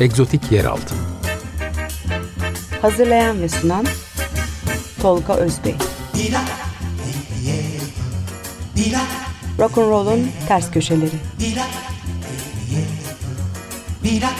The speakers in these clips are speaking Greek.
Egzotik Yeraltı. Hazırlayan ve sunan Tolga Özbey. Dila, dila, Rock'n'roll'un ters köşeleri. Dila, dila,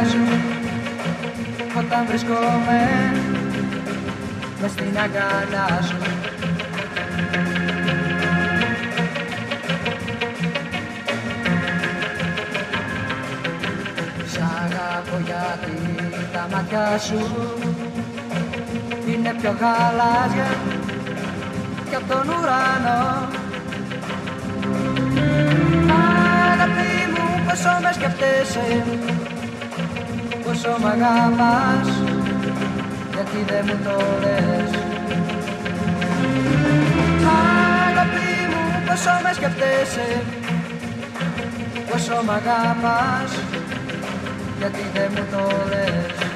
η καρδιά σου Όταν βρισκόμαι μες στην αγκαλιά σου. Γιατί τα μάτια σου είναι πιο γαλάζια κι από τον ουρανό. Αγάπη μου πόσο με σκεφτέσαι πόσο μ' αγαπάς γιατί δεν μου το λες. Αγάπη μου πόσο με σκεφτέσαι πόσο μ' αγαπάς γιατί δεν μου το λες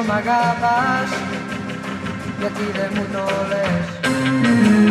μ' αγαπάς γιατί δεν μου το λες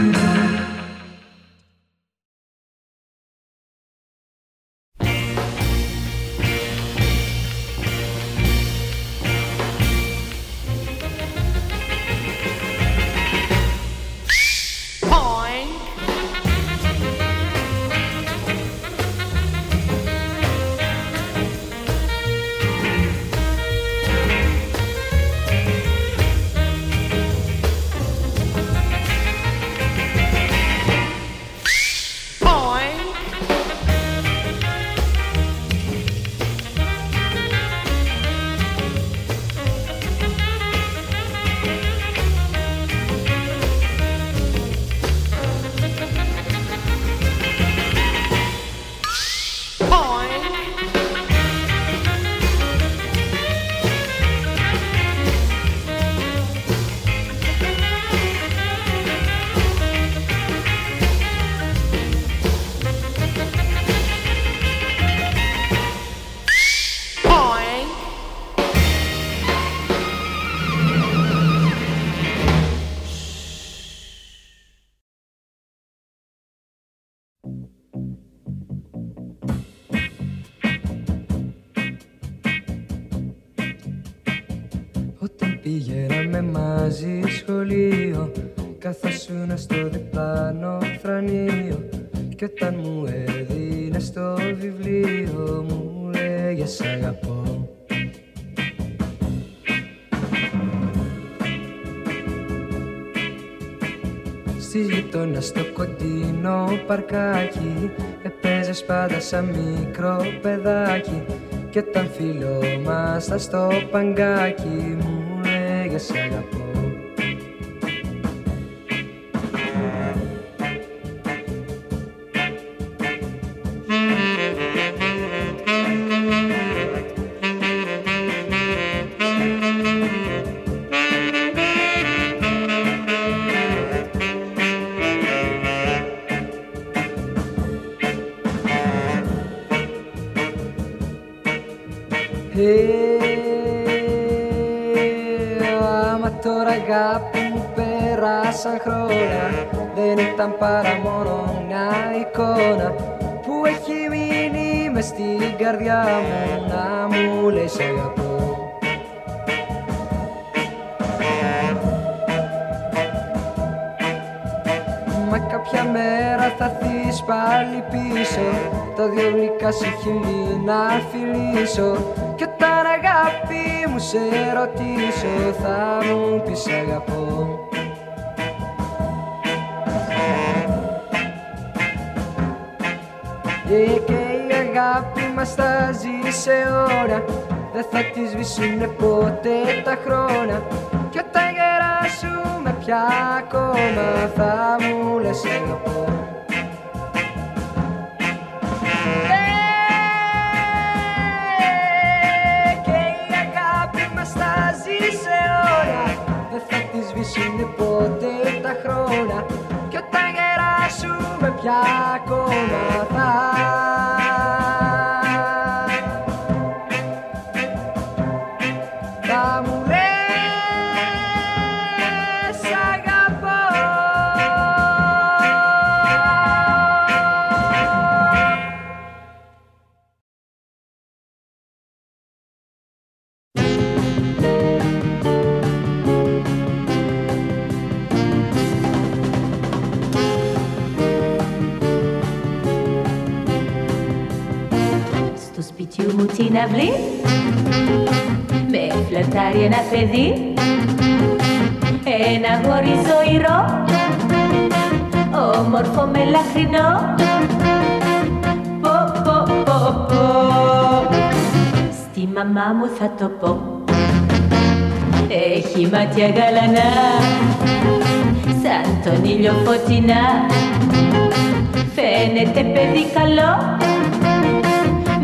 Ήσουν στο διπλάνο φρανείο και όταν μου έδινε το βιβλίο Μου λέγες αγαπώ Στη γειτονιά στο κοντινό παρκάκι Έπαιζες πάντα σαν μικρό παιδάκι Κι όταν φιλόμασταν στο παγκάκι Μου λέγες αγαπώ παρά μόνο μια εικόνα που έχει μείνει μες στην καρδιά μου. Να μου λέει σ' αγαπώ Μα κάποια μέρα θα θείς πάλι πίσω. Τα δυο γλυκά σου χείλη να φιλήσω. Κι όταν αγάπη μου σε ρωτήσω θα μου πεις αγαπώ μας θα ζει σε ώρα. Δεν θα τη σβήσουνε ποτέ τα χρόνια. Κι όταν γεράσουμε πια ακόμα θα μου λες αγαπώ Και η αγάπη μας θα ζει σε ώρα. Δεν θα τη σβήσουνε ποτέ τα χρόνια. Κι όταν γεράσουμε πια ακόμα θα στην αυλή. Με φλερτάρει ένα παιδί. Ένα γόρι ζωηρό. Όμορφο με λαχρινό. Πω πω πω πω. Στη μαμά μου θα το πω. Έχει μάτια γαλανά. Σαν τον ήλιο φωτεινά. Φαίνεται παιδί καλό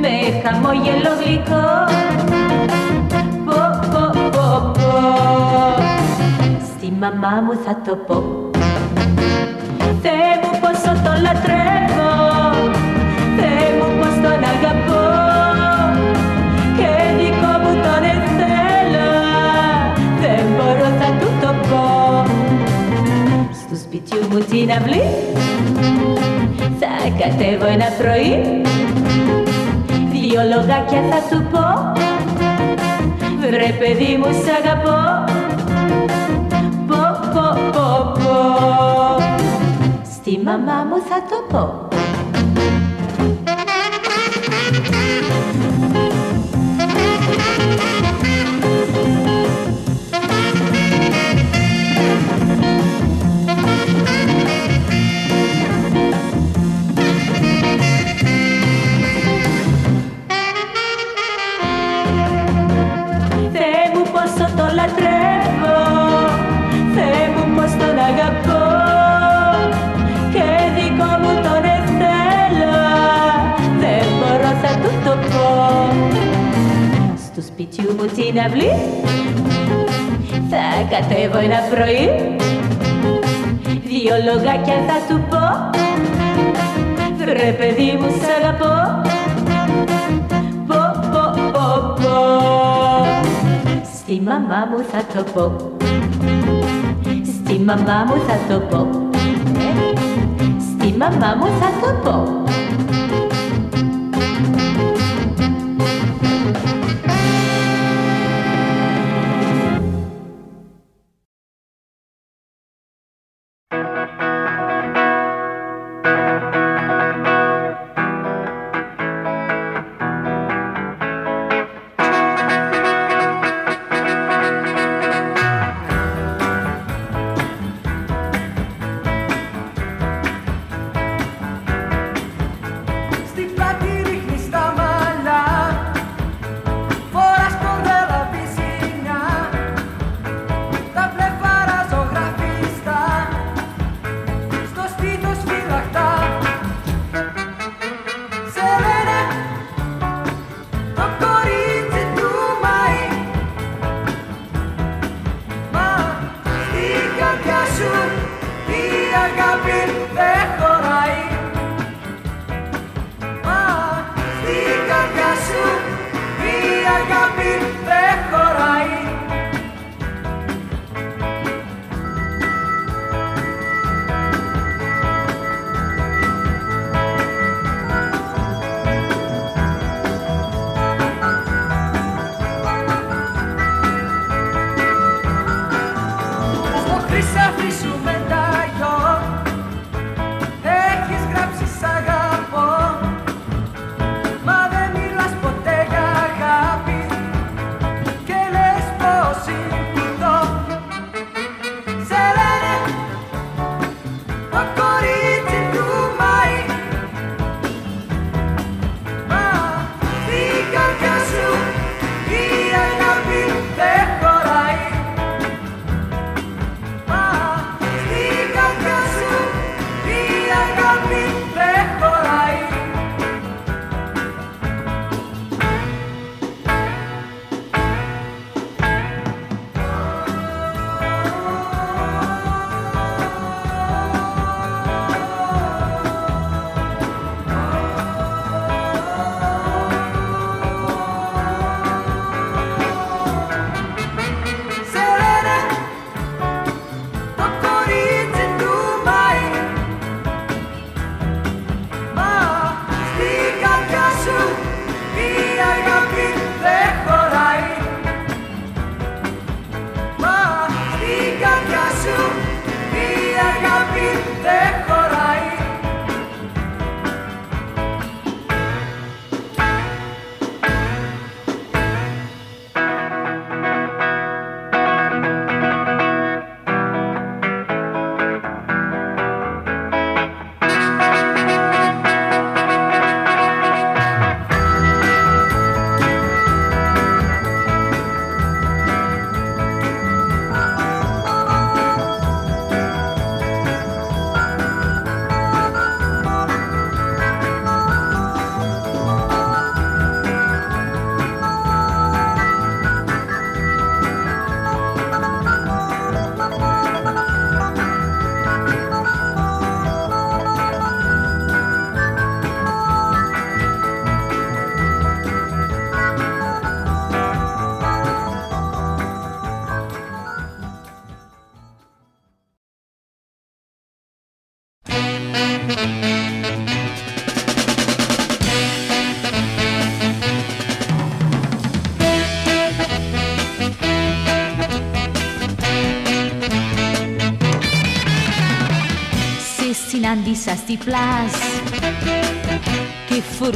με χαμόγελο γλυκό. Πω πω πω πω. Στη μαμά μου θα το πω. Θεέ μου πόσο το λατρεύω. Θεέ μου πως τον αγαπώ. Και δικό μου τον εθέλω Δεν μπορώ θα του το πω. Στου σπιτιού μου την αυλή Θα κατέβω ένα πρωί Δυο λογάκια θα του πω. Βρε παιδί μου σ' αγαπώ. Πω πω πω πω. Στη μαμά μου θα το πω σπιτιού μου την αυλή. Θα κατέβω ένα πρωί. Δυο λογάκια θα του πω. Βρε παιδί μου σ' αγαπώ. Πω πω πω πω. Στη μαμά μου θα το πω. Στη μαμά μου θα το πω. Στη μαμά μου θα το πω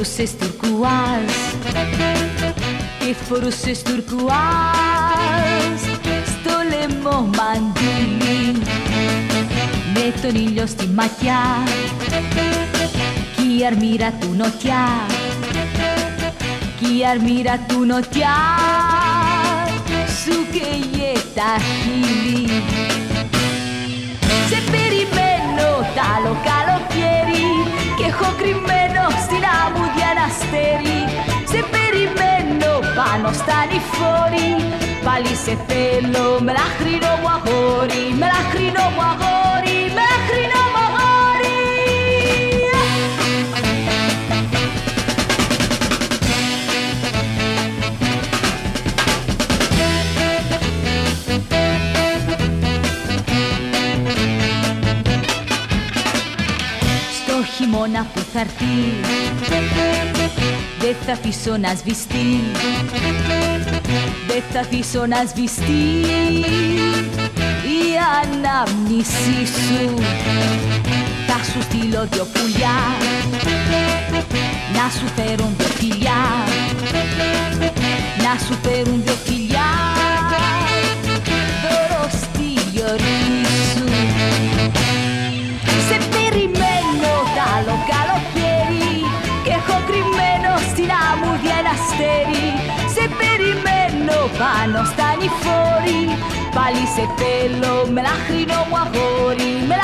φορούσες τουρκουάζ και φορούσες τουρκουάζ στο λαιμό μαντήλι με τον ήλιο στη ματιά κι η αρμύρα του νοτιά κι η αρμύρα του νοτιά σου καίγε τα χείλη σε περιμένω τ' άλλο καλοκαίρι και έχω κρυμμένο πάνω στα νηφόρη πάλι σε θέλω με λαχρινό μου αγόρι με λαχρινό μου αγόρι με λαχρινό μου αγόρι. Στο χειμώνα που θα έρθει Δεν θα αφήσω να σβηστεί Δεν θα αφήσω να σβηστεί Η ανάμνησή σου Θα σου στείλω δυο πουλιά Να σου φέρουν δυο φιλιά Να σου φέρουν δυο φιλιά Δώρο στη γιορτή σου σε πάνω στα νηφόρη Πάλι σε θέλω με λαχρινό μου αγόρι Με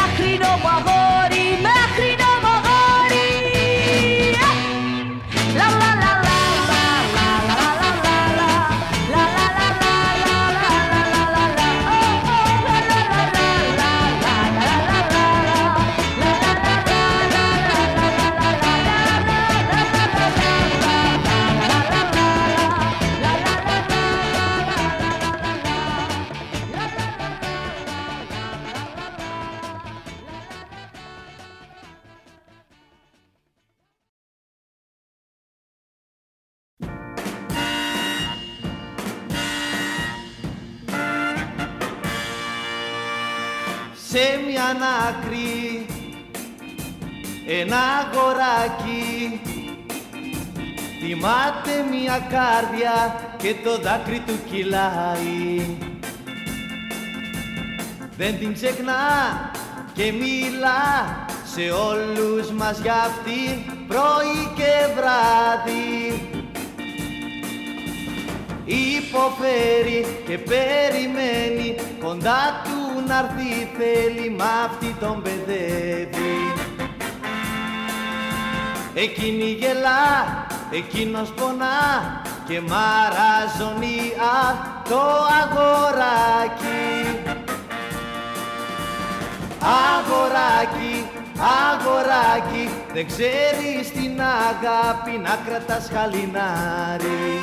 Τιμάται μια κάρδια και το δάκρυ του κυλάει. Δεν την ξεχνά και μιλά σε όλους μας για αυτή πρωί και βράδυ. Υποφέρει και περιμένει κοντά του να έρθει θέλει μ' αυτή τον παιδεύει. Εκείνη γελά, εκείνος πονά και μαραζωνεί α, το αγοράκι. Αγοράκι, αγοράκι, δεν ξέρεις την αγάπη να κρατάς χαλινάρι.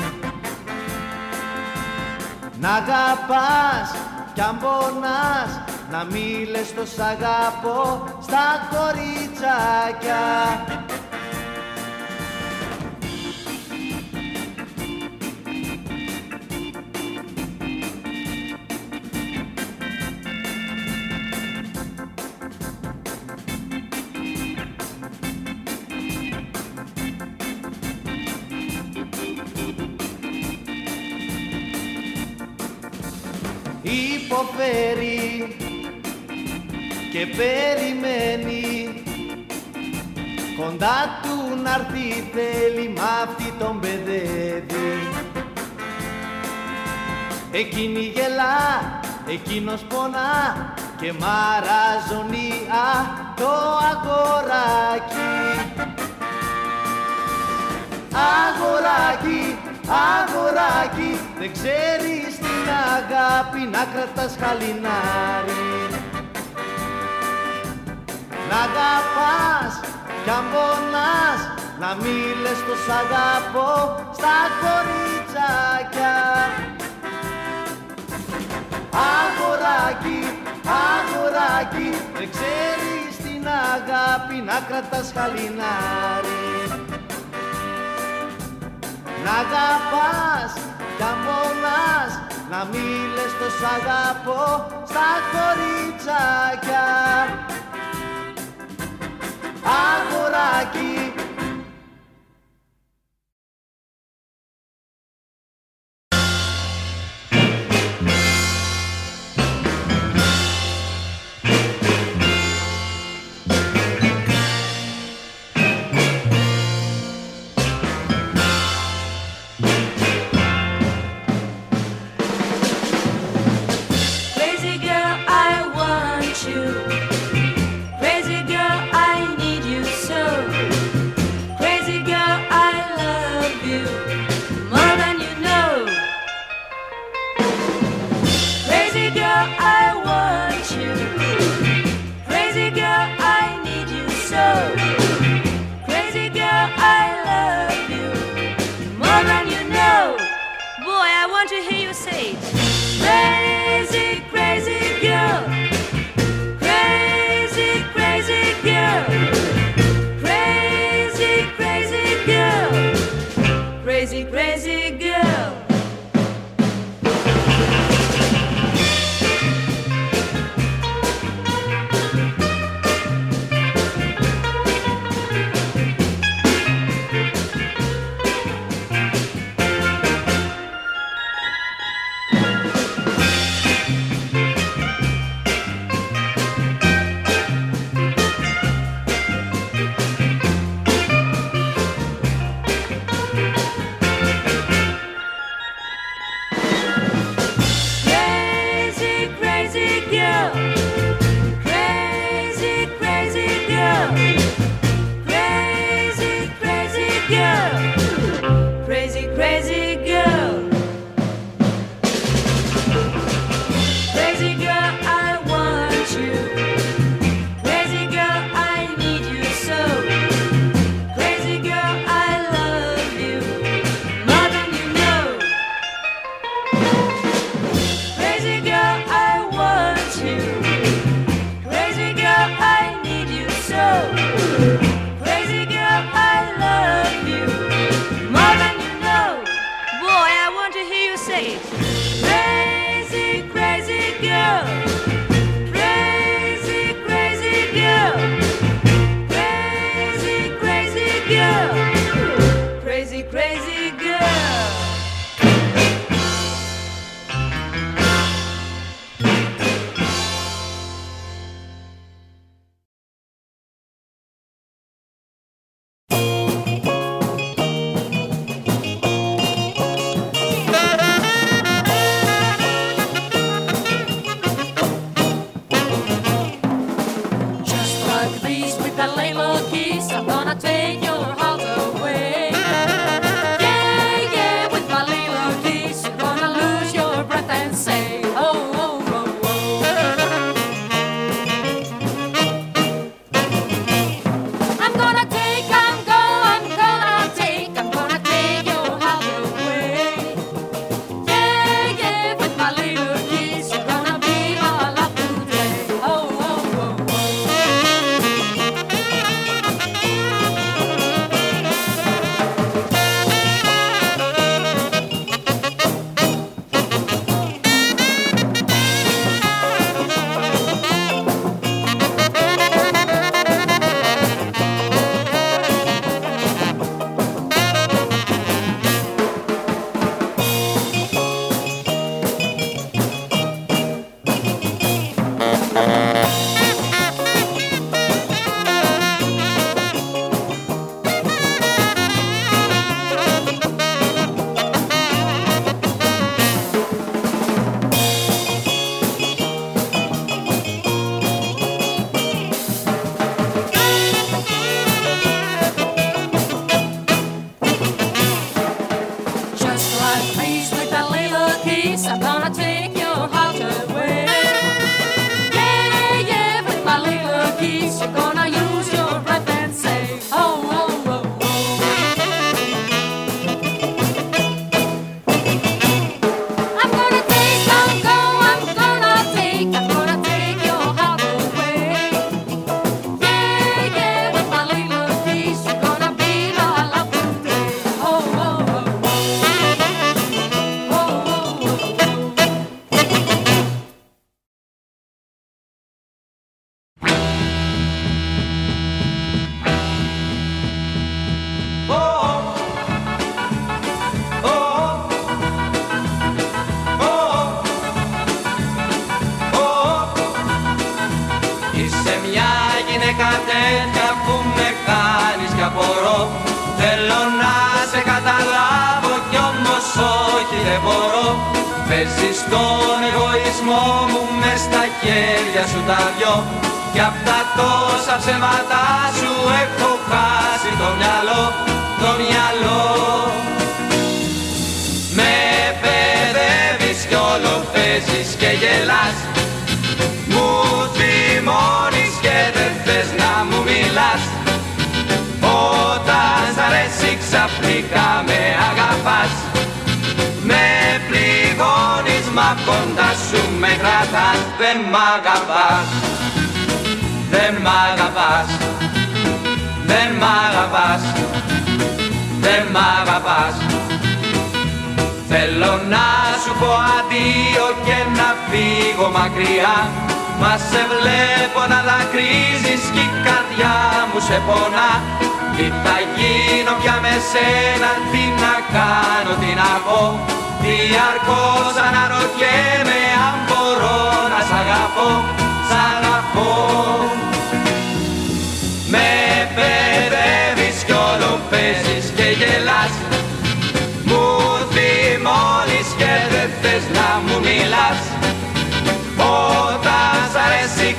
Να αγαπάς κι αν πονάς Να μη λες το σ' αγαπώ στα κοριτσάκια και περιμένει. Κοντά του να έρθει θέλει μ' αυτή τον παιδεύει. Εκείνη γελά, εκείνος πονά και μαραζωνεί α, το αγοράκι Αγοράκι, αγοράκι, δεν ξέρεις την αγάπη να κρατάς χαλινάρι. Να αγαπάς κι αν πονάς, να μη λες τος σ' αγαπώ στα κοριτσάκια. Αγοράκι, αγοράκι, δεν ξέρεις την αγάπη να κρατάς χαλινάρι Να αγαπάς κι μόνας να μη λες τος σ' αγαπώ στα κοριτσάκια agora aqui.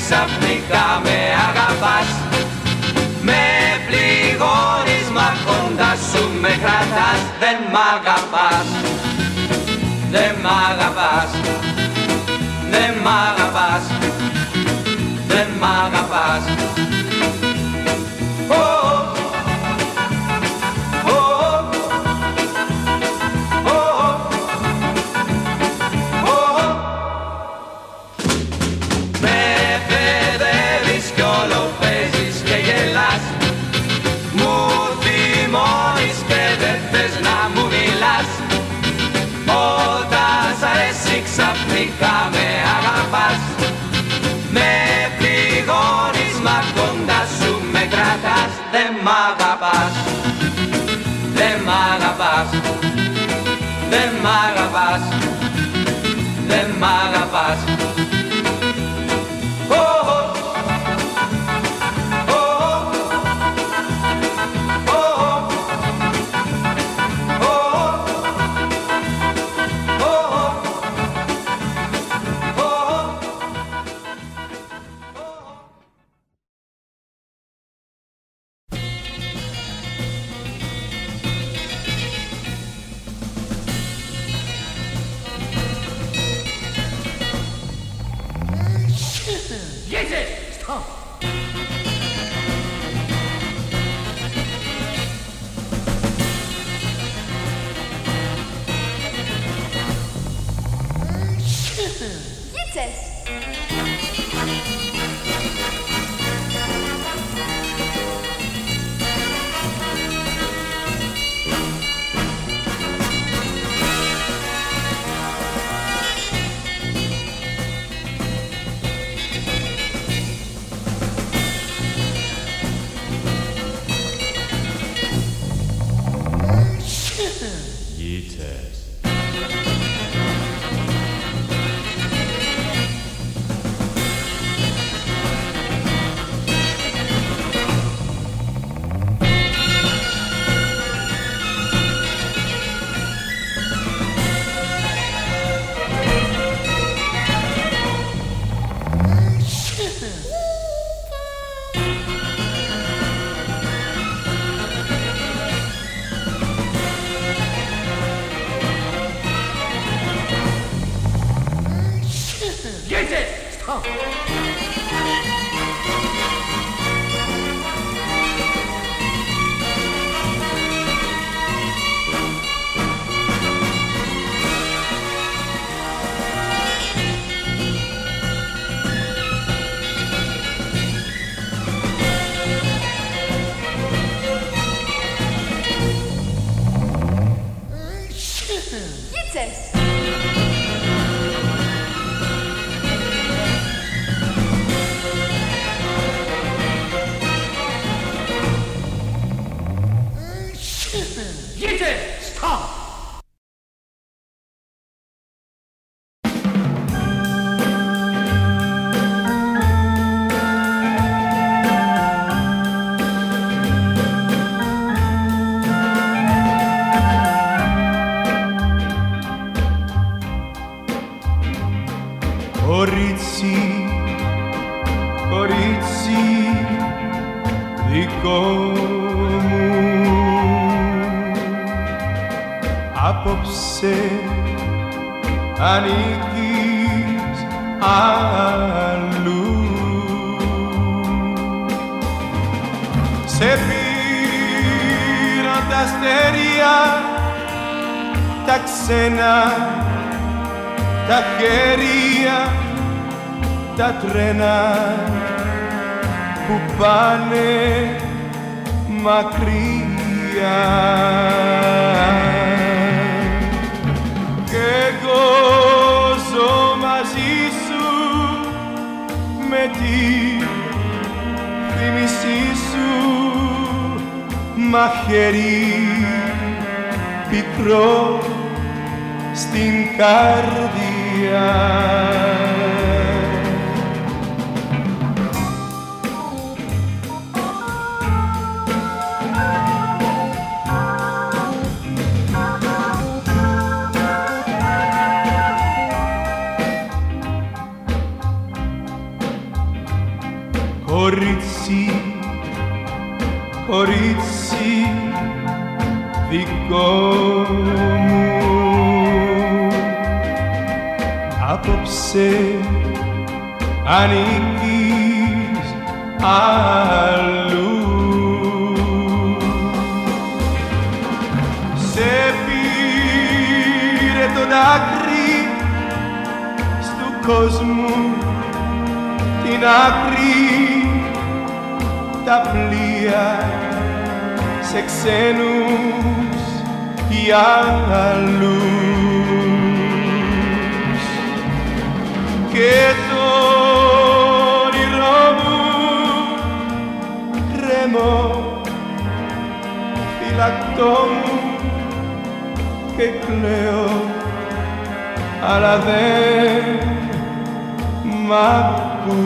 ξαφνικά με αγαπάς. Με πληγώνεις κοντά σου με κρατάς. Δεν μ' αγαπάς. Δεν μ' αγαπάς. Δεν μ' αγαπάς. Δεν μ' αγαπάς. 啊。Ανήκεις αλλού. Σε πήραν τα αστέρια τα ξένα τα χέρια τα τρένα που πάνε μακριά με τη θύμησή σου μαχαίρι πικρό στην καρδιά ανήκεις αλλού. Σε πήρε το δάκρυ στου κόσμου την άκρη τα πλοία σε ξένους ή άλλους. Και κρέμω φυλακτό μου και κλαίω αλλά δεν μ' ακούς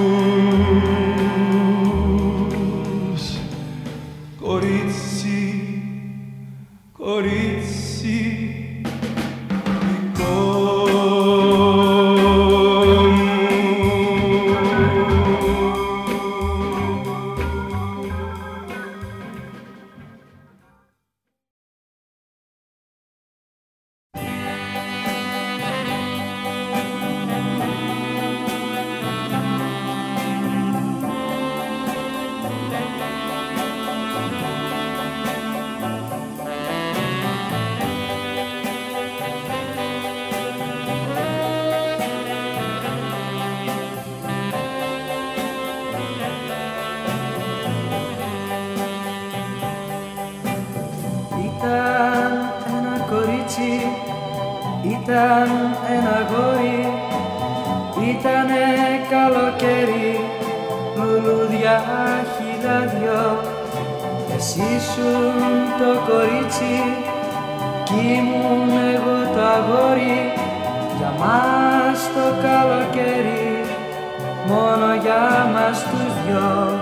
για μας τους δυο.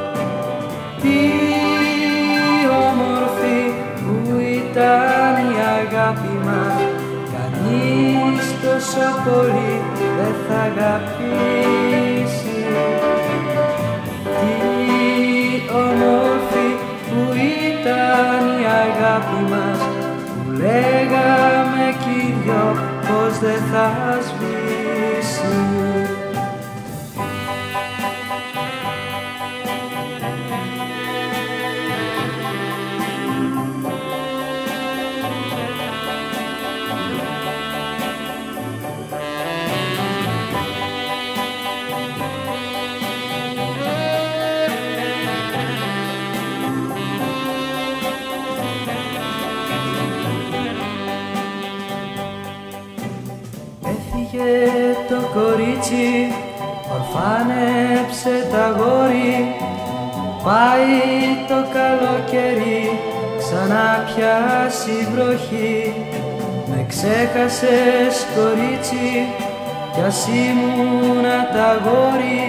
Τι όμορφη που ήταν η αγάπη μας. Κανείς τόσο πολύ δεν θα αγαπήσει. Τι όμορφη που ήταν η αγάπη μας. Που λέγαμε κι οι δυο πως δεν θα Έφυγε το κορίτσι, ορφάνεψε τα γόρι. Πάει το καλοκαίρι, ξανά πιάσει βροχή. Με ξέχασες κορίτσι, κι ας ήμουνα τα γόρι.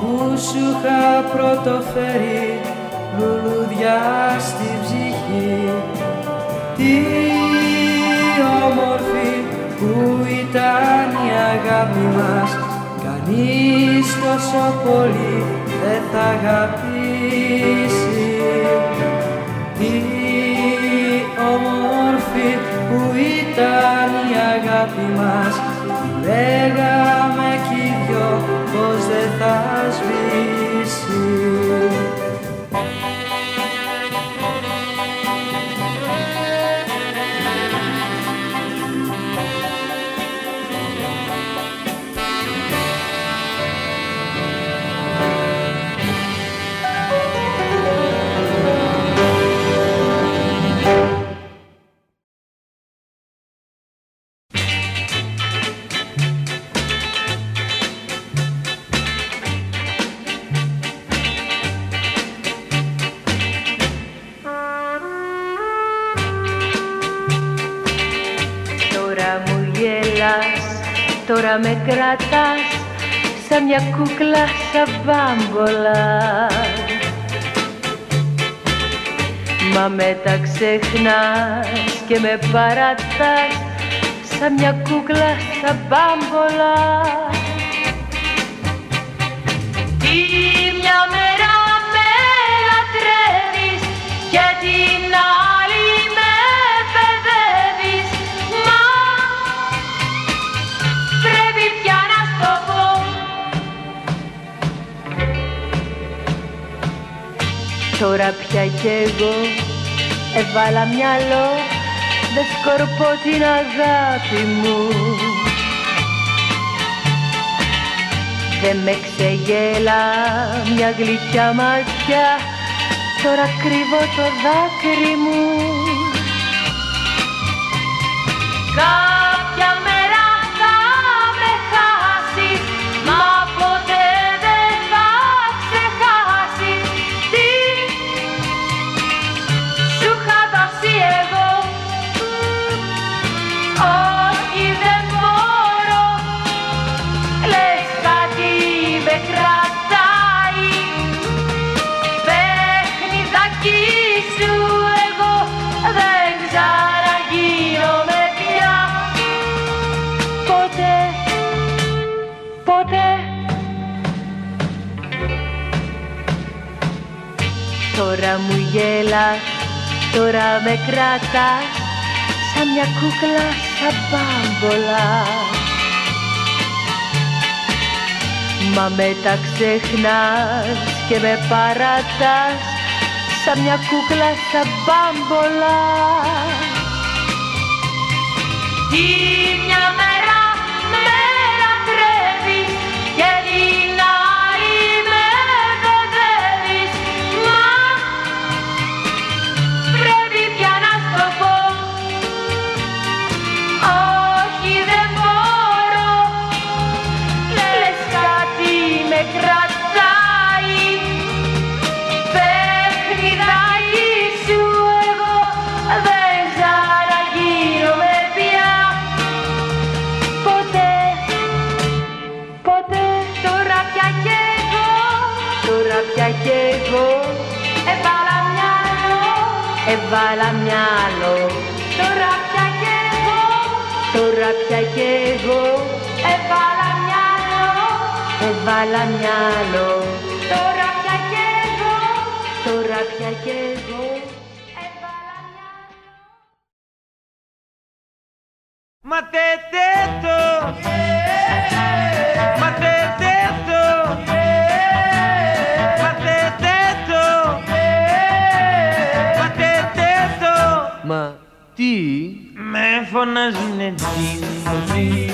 Που σου είχα πρωτοφέρει, λουλούδια στη ψυχή. Τι όμορφη που ήταν η αγάπη μας. Κανείς τόσο πολύ δεν θα αγαπήσει. Τι όμορφη που ήταν η αγάπη μας. Λέγαμε κι δυο πως δεν θα σβήσει. Τώρα με κρατάς σαν μια κούκλα σαν μπάμπολα Μα μετά ξεχνάς και με παρατάς σαν μια κούκλα σαν μπάμπολα Τώρα πια κι εγώ έβαλα μυαλό δεν σκορπώ την αγάπη μου. Δεν με ξεγέλα μια γλυκιά ματιά Τώρα κρύβω το δάκρυ μου Τώρα μου γέλας, τώρα με κρατάς Σαν μια κούκλα σαν μπάμπολα Μα μετά ξεχνάς και με παρατάς Σαν μια κούκλα σαν μπάμπολα Τι μια μέρα Έβαλα μυαλό. Τώρα πια κι εγώ. Τώρα πια κι εγώ. Έβαλα μυαλό. Έβαλα μυαλό. Τώρα πια κι εγώ. Τώρα πια κι εγώ φωνάζουνε τζίνι,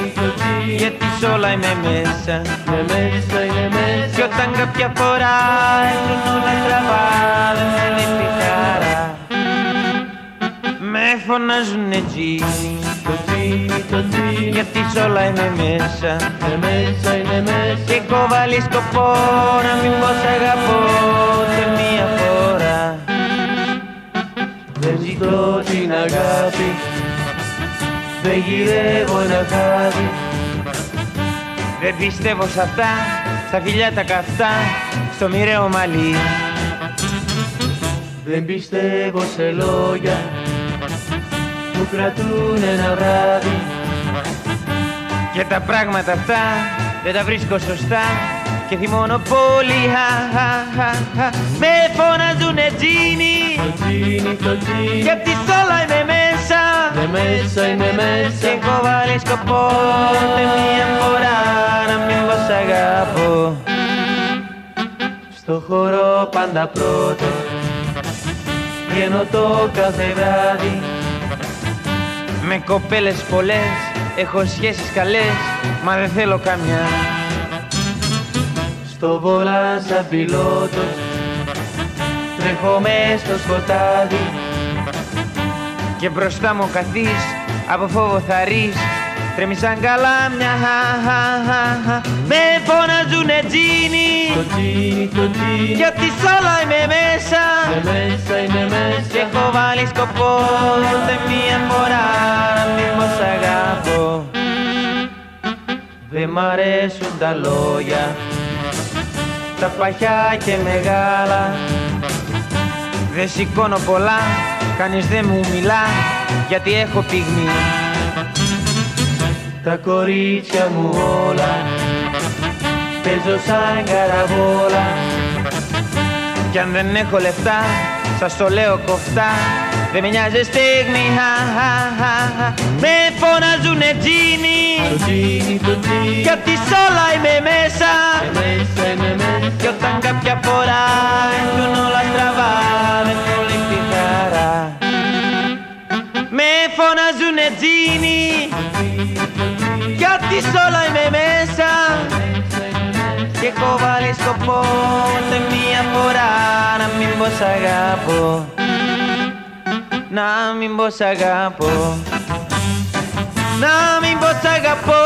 γιατί σ' όλα είμαι μέσα. είναι μέσα, είναι μέσα Κι όταν κάποια φορά έρθουν όλα στραβά, δεν με λείπει χαρά. Με φωνάζουνε τζίνι, Το τζίνι, το τζίνι γιατί σ' όλα είμαι μέσα. είναι μέσα, είναι μέσα Και έχω βάλει σκοπό να μην πως σ' αγαπώ σε μία φορά Δεν ζητώ την αγάπη Δεν γυρεύω ένα χάδι Δεν πιστεύω σ' αυτά, στα φιλιά τα καυτά, στο μοιραίο μαλλί. Δεν πιστεύω σε λόγια Που κρατούν ένα βράδυ. Και τα πράγματα αυτά δεν τα βρίσκω σωστά. Και θυμώνω πολύ χα, χα, χα, χα. Με φωνάζουνε τζίνι. Το τζίνι, το τζίνι γιατί σ' όλα είμαι μέσα Είναι μέσα, είμαι μέσα. Και έχω βάλει σκοπό. Ούτε μία φορά να μην πως σ' αγαπώ. Στο χώρο πάντα πρώτο. Βγαίνω το κάθε βράδυ. Με κοπέλες πολλές. Έχω σχέσεις καλές. Μα δεν θέλω καμιά. Στο βόλα σαν πιλότος. Τρέχω μες στο σκοτάδι Και μπροστά μου καθείς Από φόβο θα ρεις. Τρέμει σαν καλάμια Με φωναζουνε τζίνι. Το τζίνι, το τζίνι. Γιατί σ' όλα είμαι μέσα. Είμαι μέσα, είμαι μέσα. Και έχω βάλει σκοπό. Ούτε μία φορά να μην πω σ' αγαπώ. Δεν μ' αρέσουν τα λόγια. Τα παχιά και μεγάλα. Δεν σηκώνω πολλά Κανείς δεν μου μιλά Γιατί έχω πυγμή. Τα κορίτσια μου όλα Παίζω σαν καραβόλα. Κι αν δεν έχω λεφτά, σας το λέω κοφτά. Δεν με νοιάζει στιγμή, χα, χα, χα, χα. Με φωνάζουνε τζίνι Το τζίνι, το τζίνι Γιατί σ' όλα είμαι μέσα. Είμαι μέσα, είμαι μέσα. Κι όταν κάποια φορά έρθουν όλα στραβά Δεν φωνάζουνε τζίνι. Γιατί σ' όλα είμαι μέσα και έχω βάλει σκοπό ούτε μία φορά να μην πως σ' αγαπώ. Να μην πως σ' αγαπώ. Να μην πως σ' αγαπώ.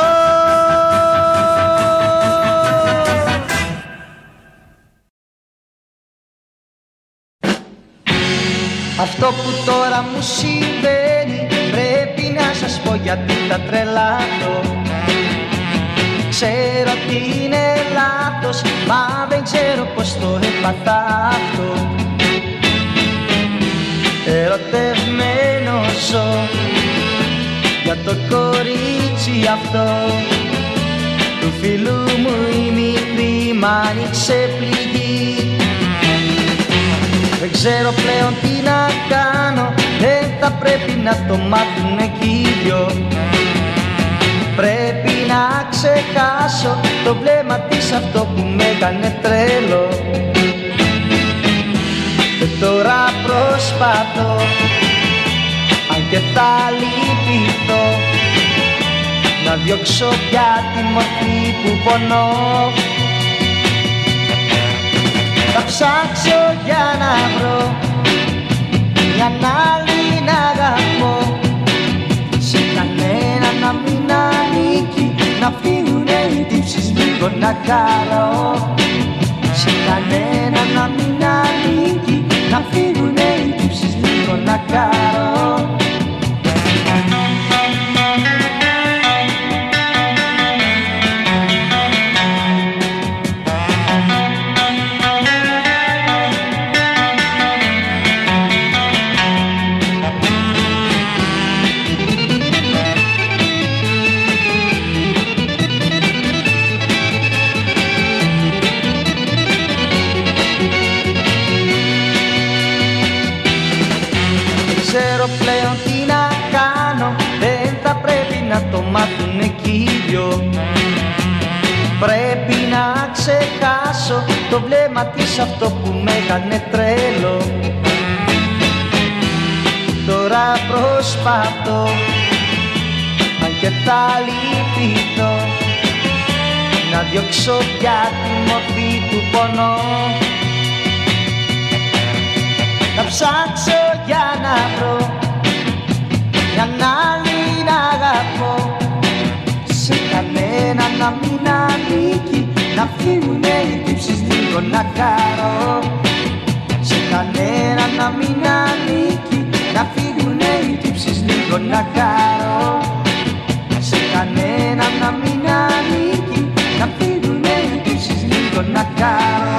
Αυτό που τώρα μου συμβαίνει Πρέπει να σας πω γιατί τα τρελάτω Ξέρω ότι είναι λάθος Μα δεν ξέρω πως το έπαθα αυτό. Ερωτευμένος ζω Για το κορίτσι αυτό. Του φίλου μου η μικρή μ' άνοιξε πληγή. Δεν ξέρω πλέον τι να κάνω. Δεν θα πρέπει να το μάθουν εκεί οι δυο. Πρέπει να ξεχάσω το βλέμμα της αυτό που με έκανε τρέλο Και τώρα προσπαθώ Αν και θα λυπηθώ Να διώξω πια τη μορφή που πονώ. Θα ψάξω για να βρω μια άλλη να αγαπώ σε κανένα να μην ανήκει να φύγουνε οι τύψεις λίγο να χαρώ σε κανένα να μην ανήκει να φύγουνε οι τύψεις λίγο να χαρώ ξεχάσω το βλέμμα της αυτό που με έκανε τρέλο. Τώρα προσπαθώ Αν και θα λυπηθώ Να διώξω πια τη μορφή του πονώ. Να ψάξω για να βρω μια άλλη να αγαπώ φύγουνε οι τύψεις λίγο να χαρώ σε κανένα να μην ανήκει να φύγουνε οι τύψεις λίγο να χαρώ σε κανένα να μην ανήκει να φύγουνε οι τύψεις λίγο να χαρώ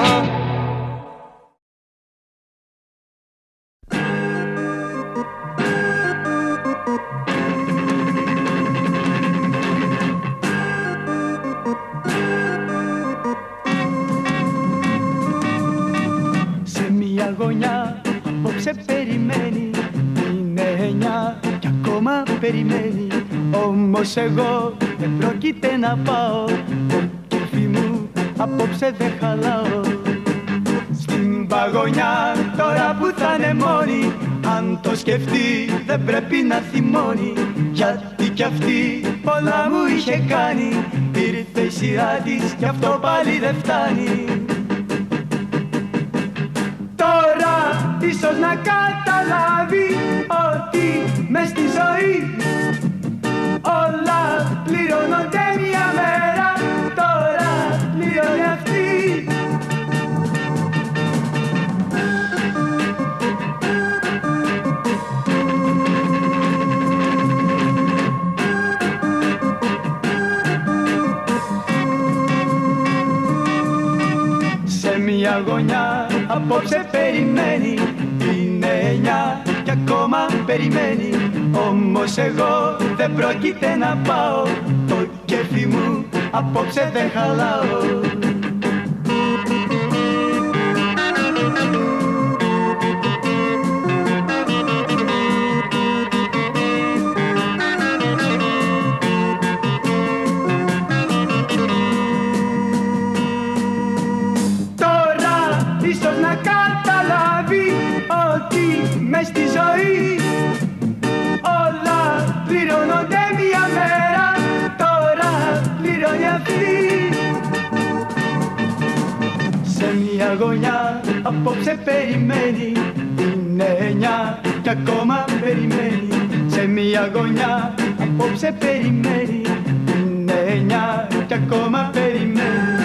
περιμένει. Είναι εννιά κι ακόμα περιμένει Όμως εγώ δεν πρόκειται να πάω. Το κέφι μου απόψε δεν χαλάω. Στην παγωνιά τώρα που θα είναι μόνη Αν το σκεφτεί δεν πρέπει να θυμώνει. Γιατί κι αυτή πολλά μου είχε κάνει. Ήρθε η σειρά της κι αυτό πάλι δεν φτάνει ίσως να καταλάβει ότι μες στη ζωή όλα πληρώνονται μια μέρα. Τώρα πληρώνει αυτή. Σε μια γωνιά απόψε περιμένεις περιμένει. Όμως εγώ δεν πρόκειται να πάω. Το κέφι μου απόψε δεν χαλάω γωνιά απόψε περιμένει. Είναι εννιά κι ακόμα περιμένει. Σε μια γωνιά απόψε περιμένει. Είναι εννιά κι ακόμα περιμένει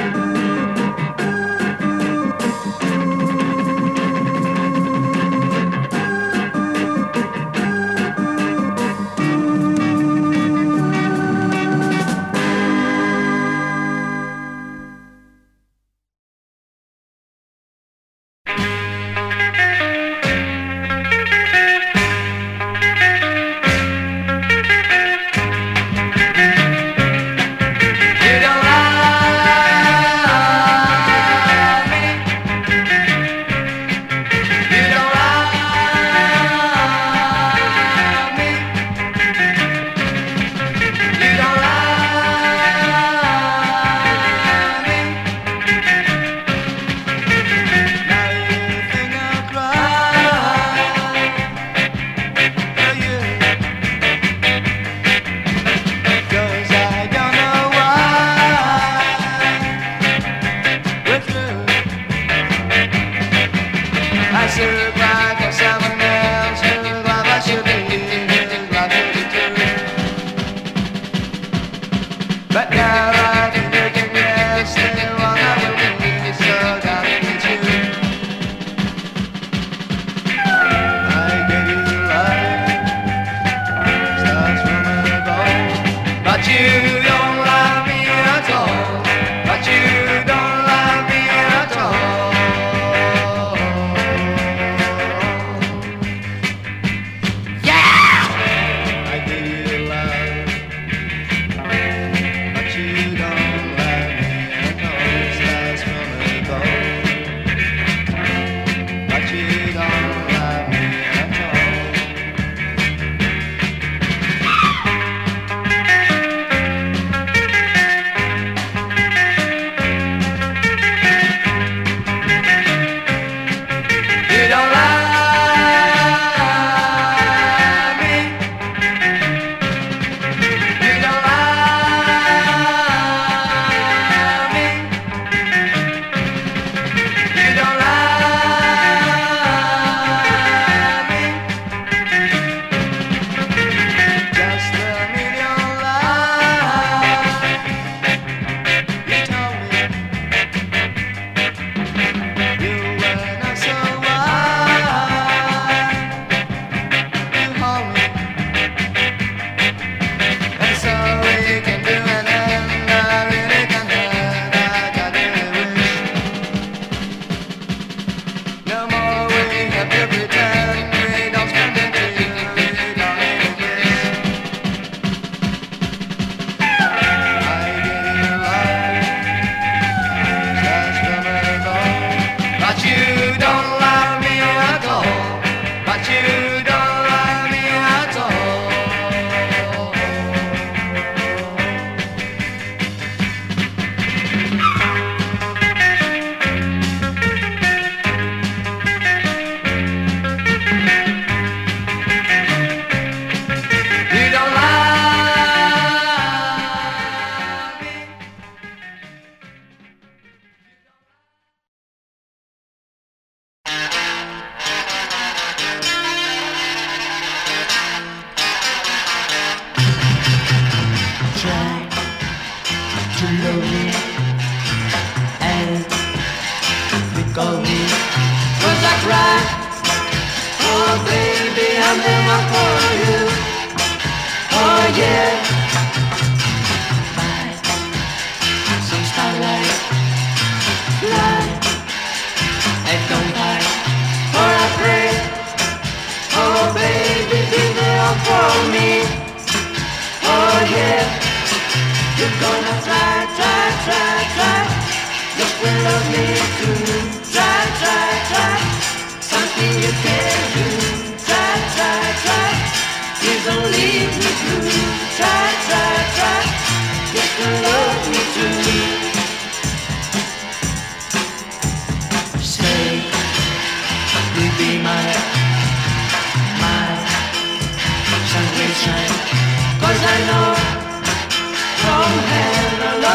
passerby.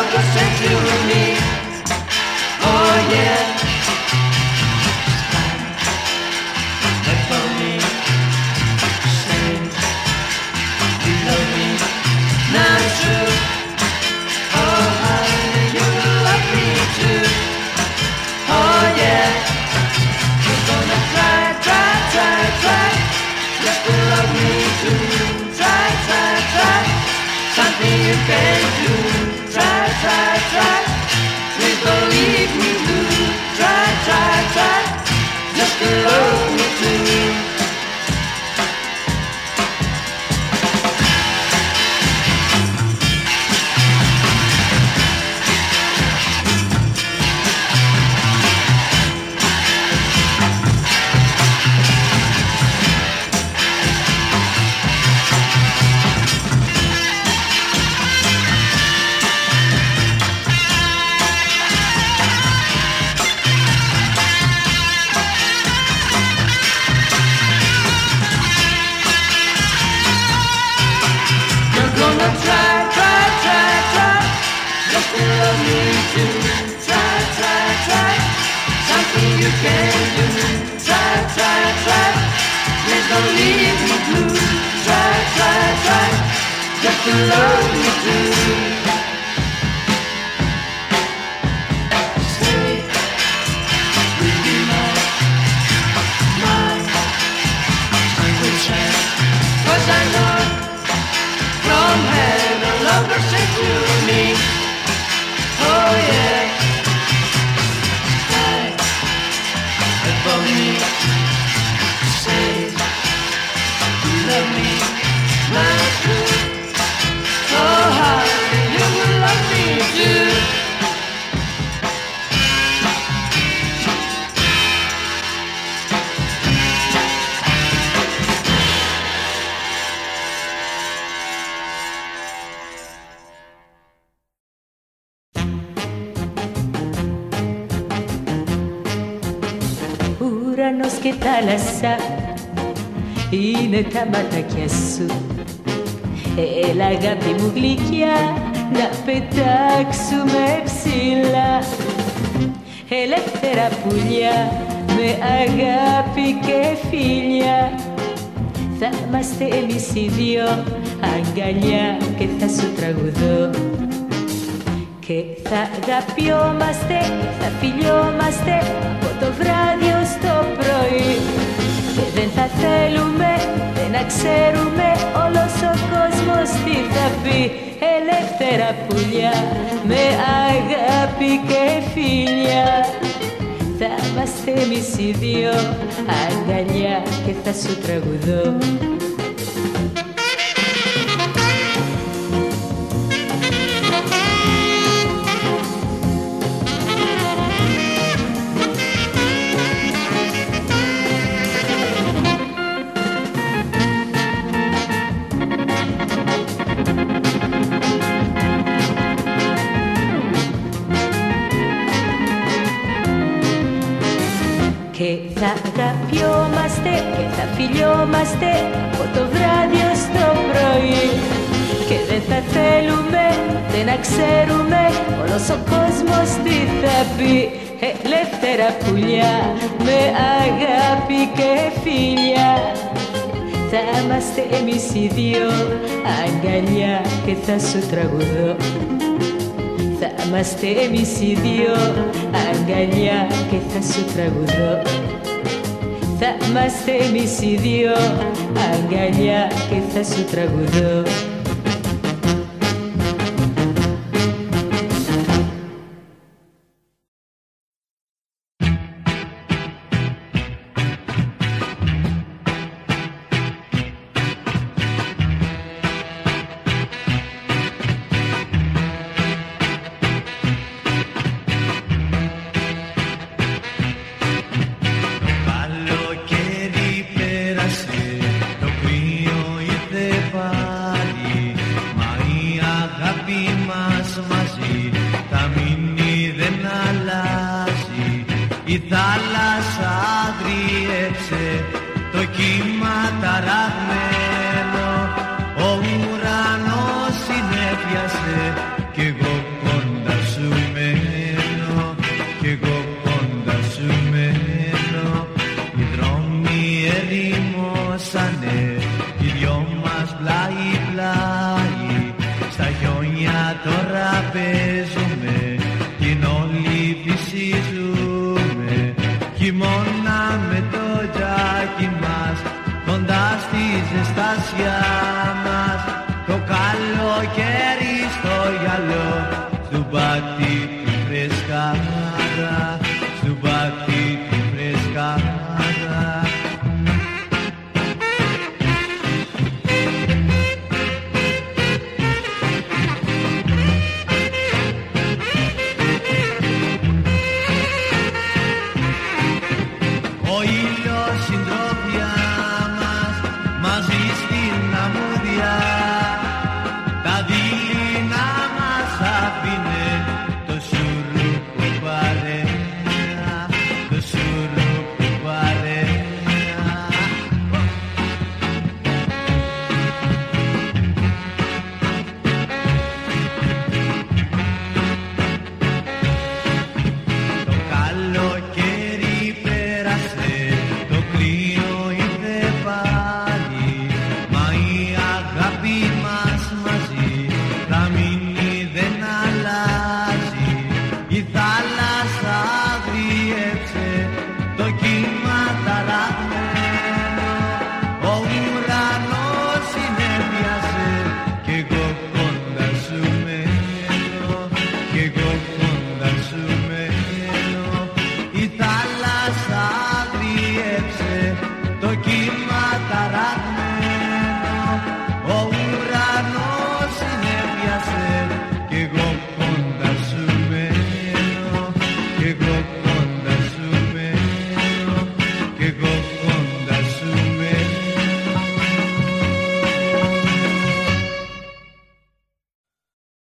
Love was sent to me. Oh yeah. Θάλασσα είναι τα μάτια σου. Έλα αγάπη μου γλυκιά να πετάξουμε ψηλά. Ελεύθερα πουλιά με αγάπη και φιλιά. Θα είμαστε εμείς οι δυο αγκαλιά και θα σου τραγουδώ. Και θα αγαπιόμαστε, θα φιλιόμαστε από το βράδυ ως το πρωί Και δεν θα θέλουμε, δεν να ξέρουμε όλος ο κόσμος τι θα πει. Ελεύθερα πουλιά με αγάπη και φιλιά. Θα είμαστε εμείς οι δυο αγκαλιά και θα σου τραγουδώ θα αγαπιόμαστε και θα φιλιόμαστε από το βράδυ ως το πρωί. Και δεν θα θέλουμε, δεν να ξέρουμε όλος ο κόσμος τι θα πει. Ελεύθερα πουλιά με αγάπη και φιλιά. Θα είμαστε εμείς οι δύο αγκαλιά και θα σου τραγουδώ. Θα είμαστε εμείς οι δύο αγκαλιά και θα σου τραγουδώ Θα είμαστε εμείς οι δύο αγκαλιά και θα σου τραγουδώ